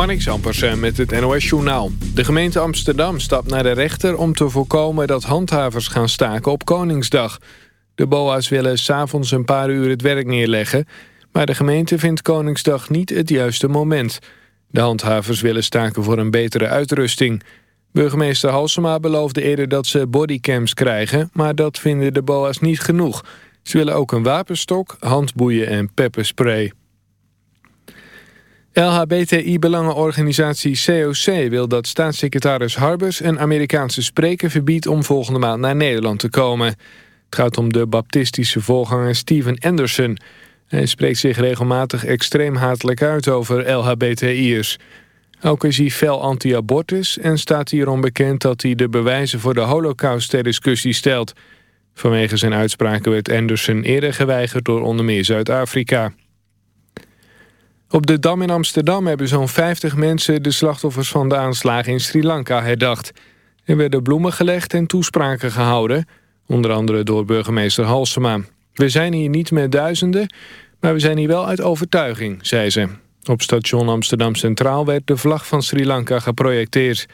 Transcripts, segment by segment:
Marnix Ampersen met het NOS-journaal. De gemeente Amsterdam stapt naar de rechter om te voorkomen dat handhavers gaan staken op Koningsdag. De BOA's willen s'avonds een paar uur het werk neerleggen... maar de gemeente vindt Koningsdag niet het juiste moment. De handhavers willen staken voor een betere uitrusting. Burgemeester Halsema beloofde eerder dat ze bodycams krijgen... maar dat vinden de BOA's niet genoeg. Ze willen ook een wapenstok, handboeien en pepperspray. LHBTI-belangenorganisatie COC wil dat staatssecretaris Harbers... een Amerikaanse spreker verbiedt om volgende maand naar Nederland te komen. Het gaat om de baptistische voorganger Steven Anderson. Hij spreekt zich regelmatig extreem hatelijk uit over LHBTI'ers. Ook is hij fel anti-abortus en staat hierom bekend... dat hij de bewijzen voor de holocaust ter discussie stelt. Vanwege zijn uitspraken werd Anderson eerder geweigerd door onder meer Zuid-Afrika. Op de Dam in Amsterdam hebben zo'n 50 mensen de slachtoffers van de aanslagen in Sri Lanka herdacht. Er werden bloemen gelegd en toespraken gehouden, onder andere door burgemeester Halsema. We zijn hier niet met duizenden, maar we zijn hier wel uit overtuiging, zei ze. Op station Amsterdam Centraal werd de vlag van Sri Lanka geprojecteerd.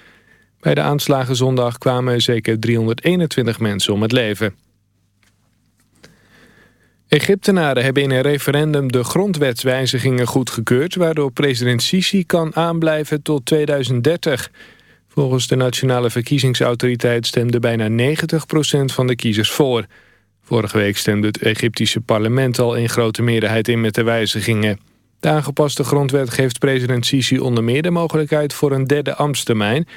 Bij de aanslagen zondag kwamen zeker 321 mensen om het leven. Egyptenaren hebben in een referendum de grondwetswijzigingen goedgekeurd... waardoor president Sisi kan aanblijven tot 2030. Volgens de Nationale Verkiezingsautoriteit stemde bijna 90% van de kiezers voor. Vorige week stemde het Egyptische parlement al in grote meerderheid in met de wijzigingen. De aangepaste grondwet geeft president Sisi onder meer de mogelijkheid voor een derde ambtstermijn.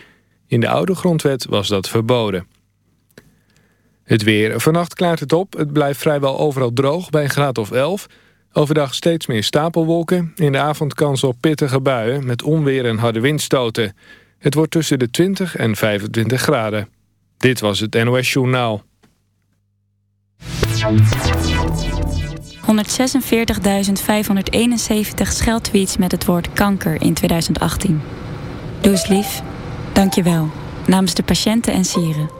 In de oude grondwet was dat verboden. Het weer. Vannacht klaart het op. Het blijft vrijwel overal droog bij een graad of 11. Overdag steeds meer stapelwolken. In de avond kans op pittige buien met onweer en harde windstoten. Het wordt tussen de 20 en 25 graden. Dit was het NOS Journaal. 146.571 scheldtweets met het woord kanker in 2018. Doe lief. Dank je wel. Namens de patiënten en sieren.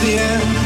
the end.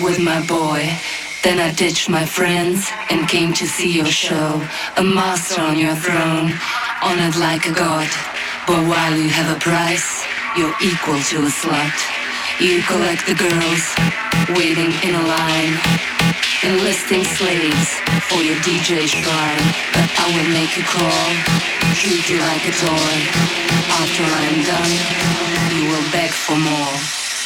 with my boy. Then I ditched my friends and came to see your show. A master on your throne, honored like a god. But while you have a price, you're equal to a slut. You collect the girls, waiting in a line, enlisting slaves for your DJ shrine. But I will make you crawl, treat you like a toy. After I'm done, you will beg for more.